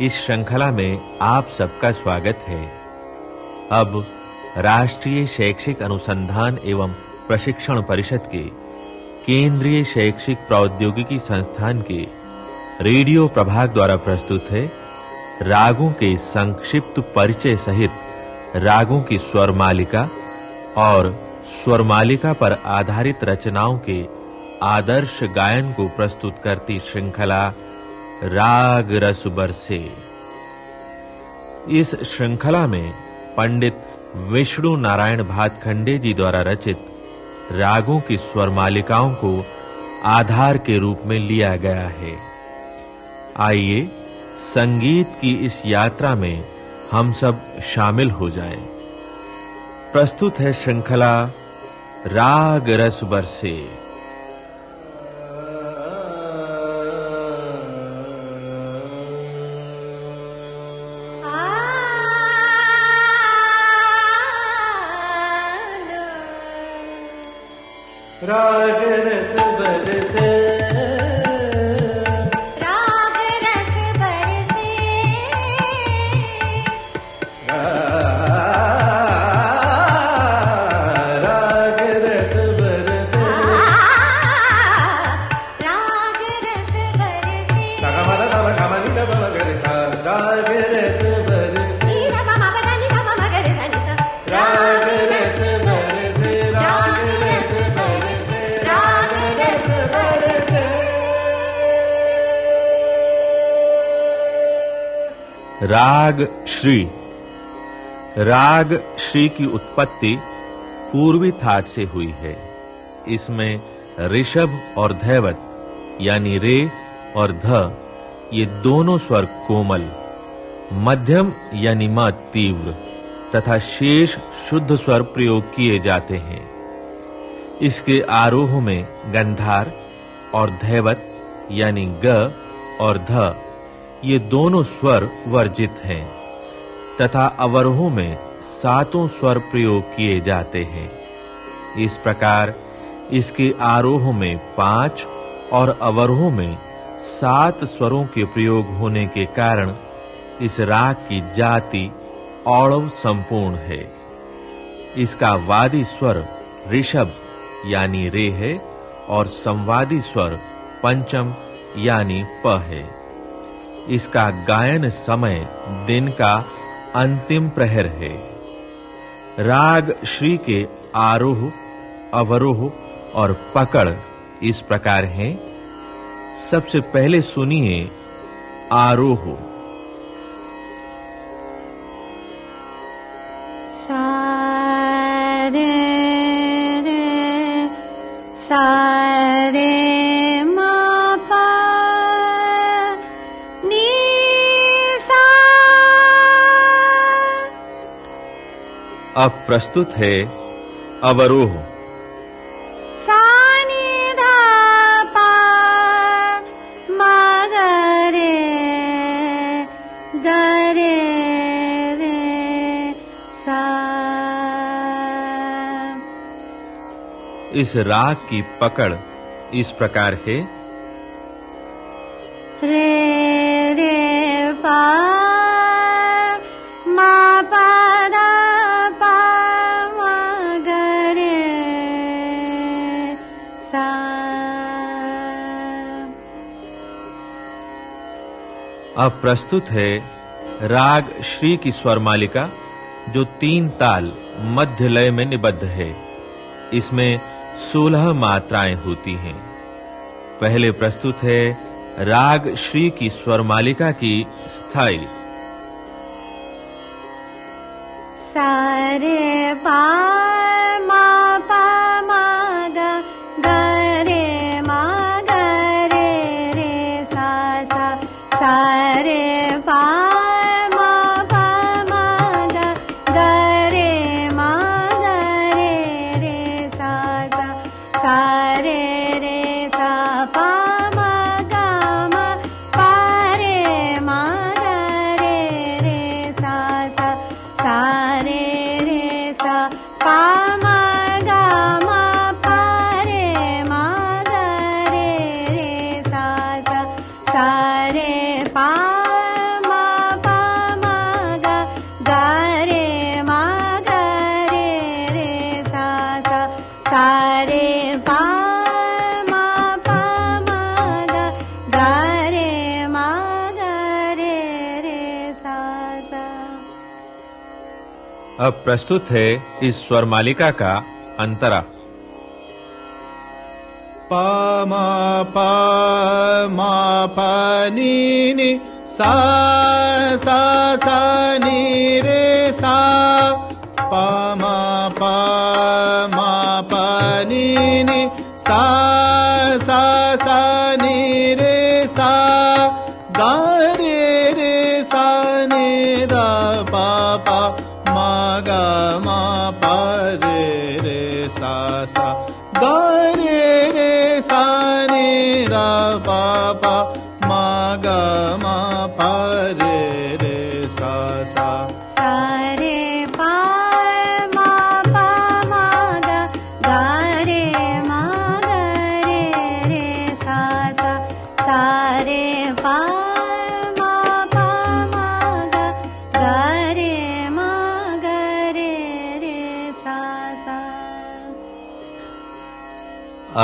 इस श्रृंखला में आप सबका स्वागत है। अब राष्ट्रीय शैक्षिक अनुसंधान एवं प्रशिक्षण परिषद के केंद्रीय शैक्षिक प्रौद्योगिकी संस्थान के रेडियो प्रभाग द्वारा प्रस्तुत है, रागों के संक्षिप्त परिचय सहित रागों की स्वर मालिका और स्वर मालिका पर आधारित रचनाओं के आदर्श गायन को प्रस्तुत करती श्रृंखला राग रस बरसे। इस श्रृंखला में पंडित विष्णु नारायण भातखंडे जी द्वारा रचित रागों की स्वर मालिकाओं को आधार के रूप में लिया गया है। आइए संगीत की इस यात्रा में हम सब शामिल हो जाएँ। प्रस्तुत है श्रृंखला राग रस बरसे। राग राग श्री। राग श्री की उत्पत्ति पूर्वी थाट से हुई है। इसमें ऋषभ और धैवत, यानी रे और ध, ये दोनों स्वर कोमल, मध्यम यानी म तीव्र, तथा शेष शुद्ध स्वर प्रयोग किए जाते हैं। इसके आरोह में गंधार और धैवत, यानी ग और ध ये दोनों स्वर वर्जित हैं, तथा अवरोहों में सातों स्वर प्रयोग किए जाते हैं। इस प्रकार इसके आरोह में पाँच और अवरोहों में सात स्वरों के प्रयोग होने के कारण इस राग की जाति औड़व संपूर्ण है। इसका वादी स्वर ऋषभ यानी रे है और संवादी स्वर पंचम यानी प है। इसका गायन समय दिन का अंतिम प्रहर है। राग श्री के आरोह, अवरोह और पकड़ इस प्रकार हैं। सबसे पहले सुनिए आरोह। सारे रे, सारे अब प्रस्तुत है अवरोह। सा। इस राग की पकड़ इस प्रकार है। सा अब प्रस्तुत है राग श्री की स्वर मालिका जो तीन ताल मध्य लय में निबद्ध है। इसमें 16 मात्राएँ होती हैं। पहले प्रस्तुत है राग श्री की स्वर मालिका की स्थायी। सारे पा अब प्रस्तुत है इस स्वर मालिका का अंतरा। पा, मा पा मा, पा, नी नी, सा सा सा, नी, रे।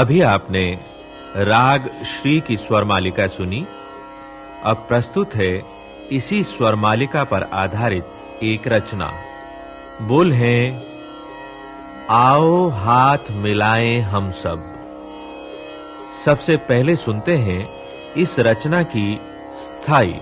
अभी आपने राग श्री की स्वर मालिका सुनी। अब प्रस्तुत है इसी स्वर मालिका पर आधारित एक रचना। बोल है, आओ हाथ मिलाएँ हम सब। सबसे पहले सुनते हैं इस रचना की स्थायी।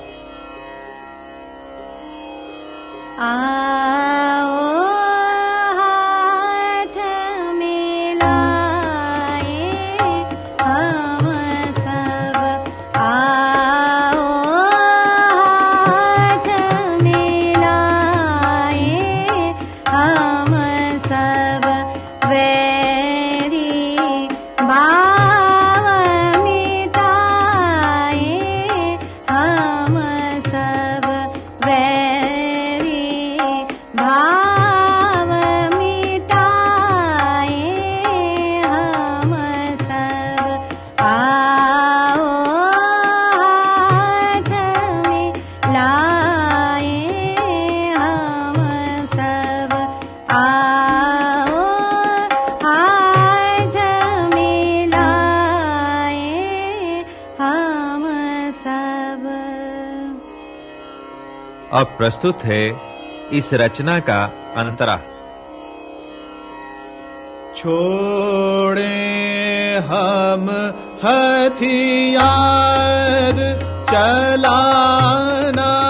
प्रस्तुत है इस रचना का अंतरा। छोड़े हम हथियार चलाना।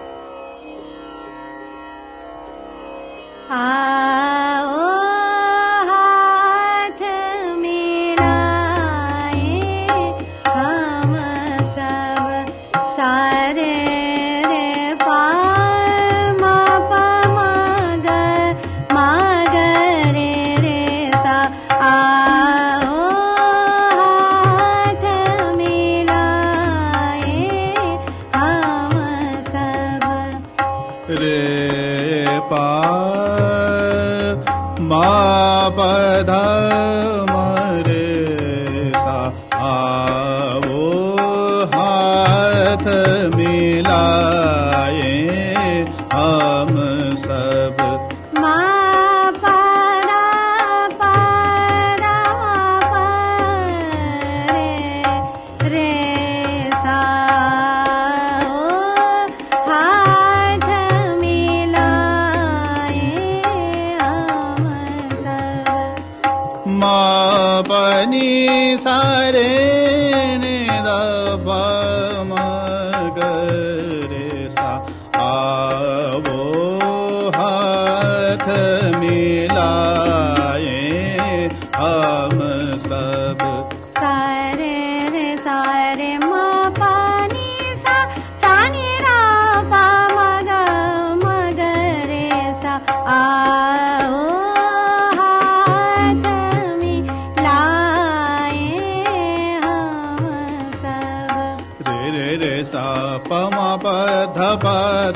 दा सारे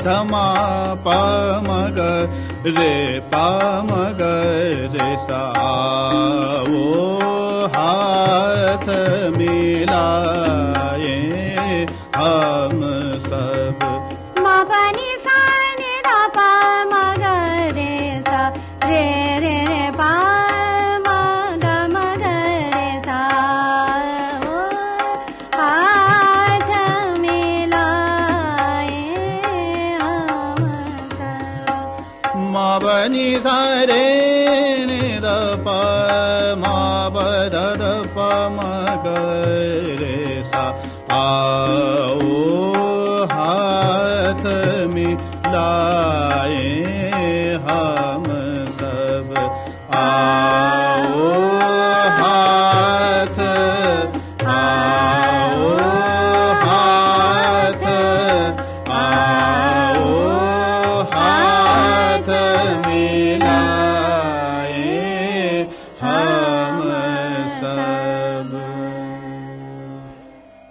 धमा प पमग रे प पमग रे सा ओ हाथ मिला मा वद पगरे सा आ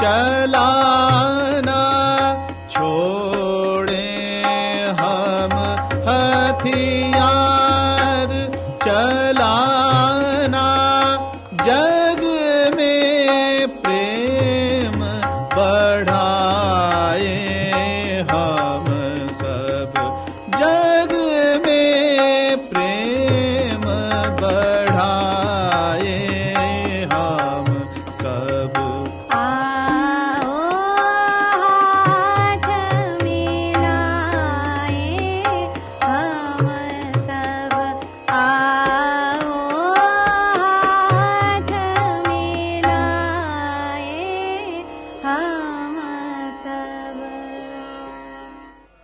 चल